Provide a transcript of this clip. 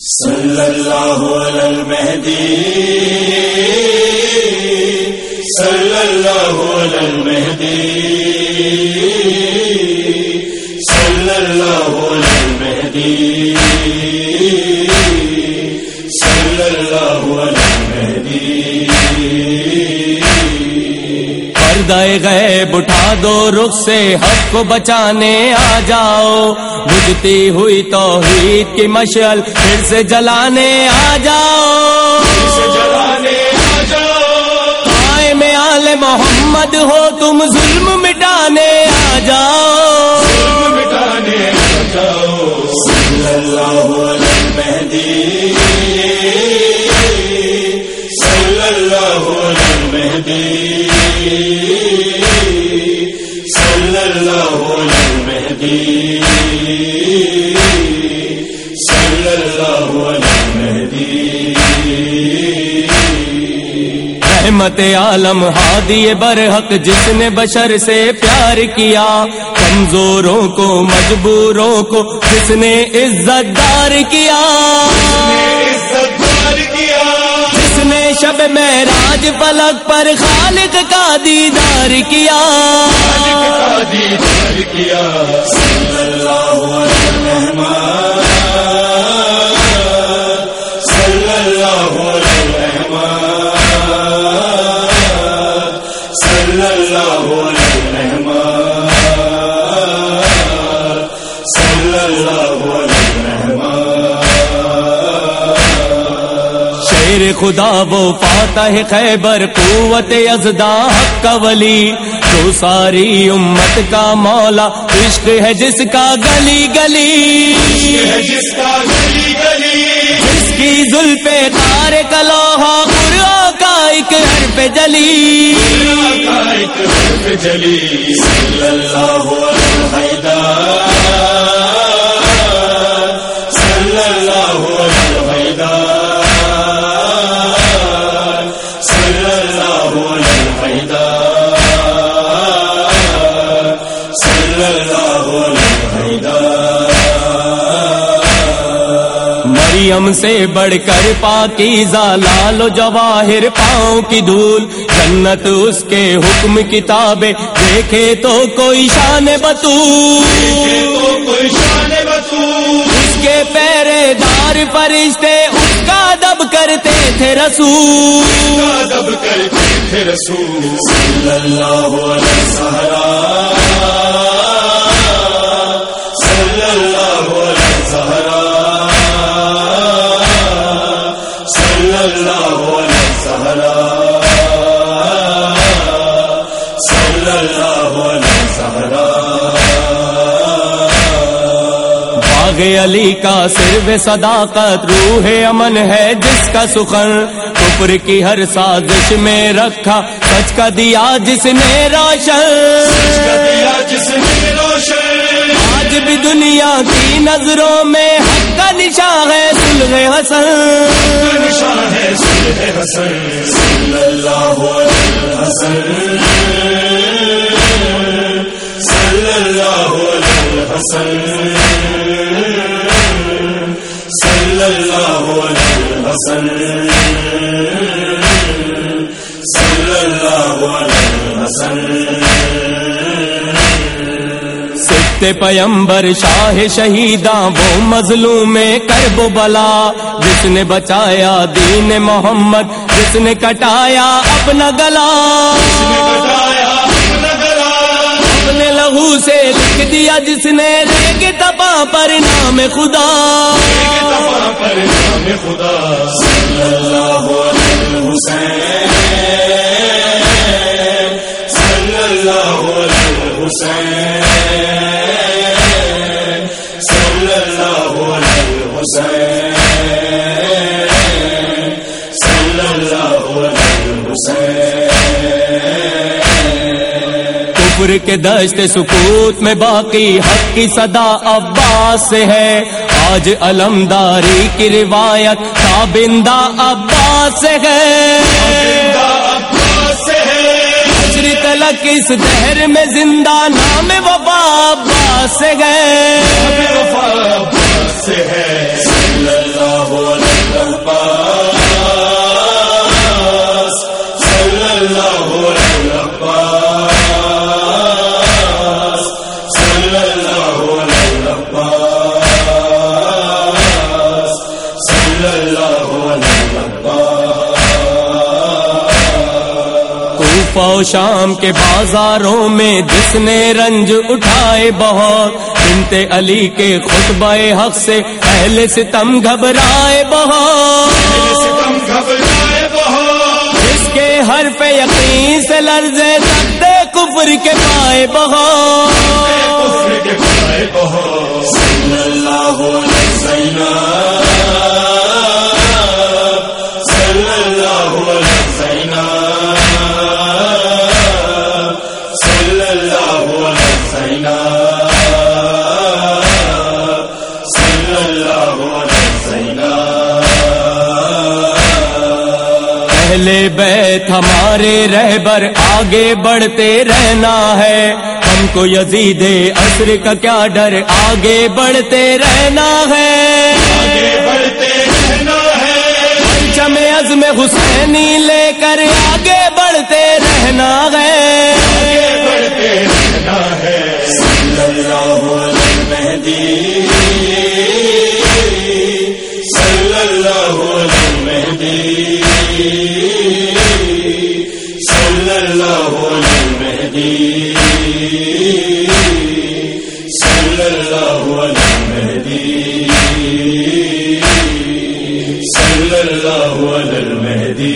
صلی اللہ علی المہدی صلی اللہ علی المہدی صلی اللہ علی المہدی پردہ غیب اٹھا دو رخ سے حق کو بچانے آ جاؤ۔ بجتی ہوئی توحید کی مشعل پھر سے جلانے آ جاؤ۔ میں آل محمد ہو تم ظلم مٹانے آ جاؤ۔ مٹانے آ جاؤ۔ صلی اللہ علی المہدی صلی اللہ علی المہدی رحمت عالم ہادی برحق، جس نے بشر سے پیار کیا، کمزوروں کو، مجبوروں کو، جس نے عزت دار کیا۔ شب معراج فلک پر خالق کا دیدار کیا۔ دیدار کیا۔ صلی اللہ علیہ خدا وہ فاتح خیبر، قوت ازدا حق کا ولی۔ تو ساری امت کا مولا، عشق ہے جس کا گلی گلی۔ جس کا گلی گلی جس کی زل پہ تار کلوہا قرآن کا ایک ہر پہ جلی جلی۔ صلی اللہ علیہ مریم سے بڑھ کر پاکیزہ لال و جواہر پاؤں کی دھول۔ جنت اس کے حکم کتابیں دیکھے تو کوئی شان بطول۔ کوئی شان اس کے پیرے دار فرشتے اس کا دب کرتے تھے رسول۔ کرتے تھے رسول۔ صلی اللہ علیہ باغ علی کا صرف صداقت روح امن ہے جس کا سخن کفر کی ہر سازش میں رکھا سچ کا دیا جس نے روشن۔ آج بھی دنیا کی نظروں میں حق کا نشان ہے سلح حسن۔ صلی اللہ علیہ حسن پیمبر شاہ شہیداں، وہ مظلوم کرب و بلا۔ جس نے بچایا دین محمد، جس نے کٹایا اپنا گلا۔ اپنے لہو سے لکھ دیا جس نے ریگ تپا پر نام خدا۔ پر نام خدا۔ کفر کے دشت سکوت میں باقی حق کی صدا عباس ہے۔ آج علمداری کی روایت تابندہ عباس ہے۔ تلک اس دہر میں زندہ نام عباس سے گئے و شام کے بازاروں میں جس نے رنج اٹھائے بہت بنت علی کے خطبہ حق سے اہل ستم گھبرائے بہت۔ ستم گھبرائے بہت۔ جس کے ہر پہ یقین سے لرزے تختے کفر کے پائے بہت۔ کفر کے پائے بہت صلی اللہ علیہ وسلم صلی اللہ علیہ وسلم۔ اہل بیت ہمارے رہبر آگے بڑھتے رہنا ہے۔ ہم کو یزید عصر کا کیا ڈر آگے بڑھتے رہنا ہے۔ آگے بڑھتے رہنا ہے۔ پرچم عزم حسینی لے کر آگے بڑھتے رہنا ہے۔ آگے بڑھتے رہنا ہے۔ صلی اللہ علیہ مہدی صلی اللہ علیہ مہدی